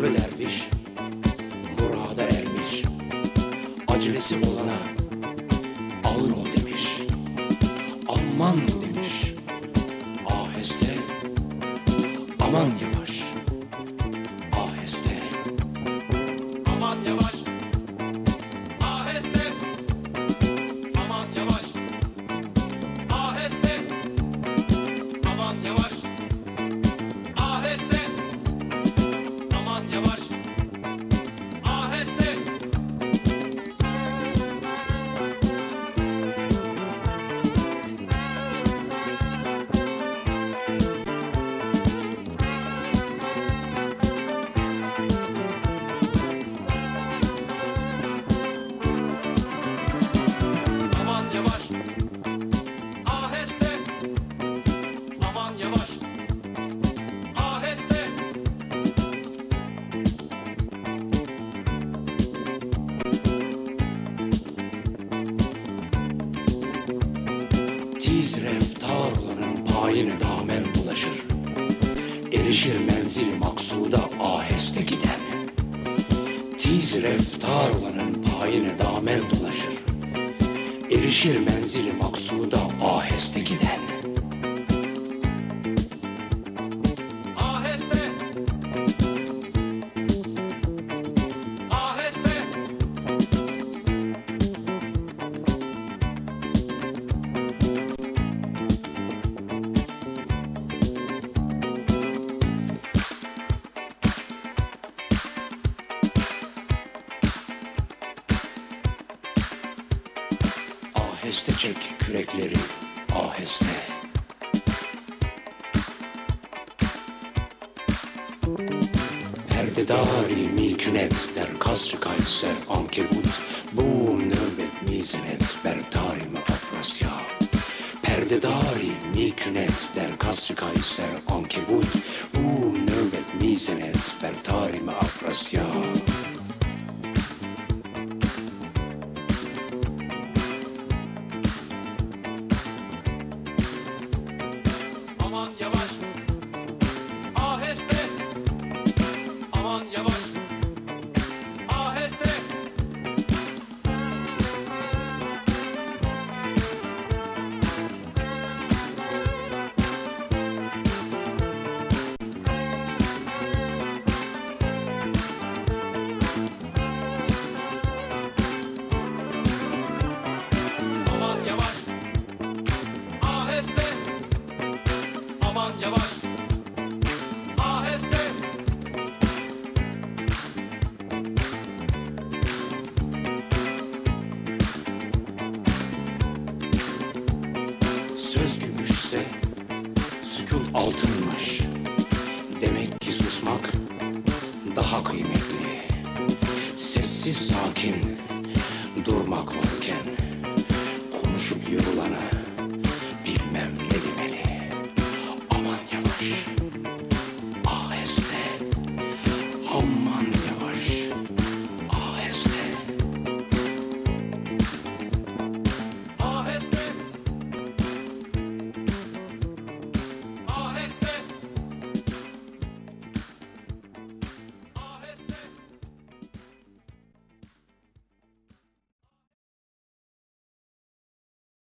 ömrün ermiş, murada ermiş. Acelesi olana ağır ol demiş, aman demiş. Aheste, aman yavaş, aheste, aman yavaş. Payine damen bulaşır. Erişir menzili maksuda aheste giden. Tiz reftar olanın payine damen dolaşır. Erişir menzili maksuda aheste giden. Aheste çek kürekleri aheste. Perdedari milkünet der kasrı kayser ankebut. Boom nöbet mizinet ber tarim afrasya Perdedari milkünet der kasrı kayser ankebut. Boom nöbet mizinet ber tarim afrasya Aman yavaş. Aheste. Söz gümüşse sükut altınmış. Demek ki susmak daha kıymetli. Sessiz sakin durmak varken konuşup yorulana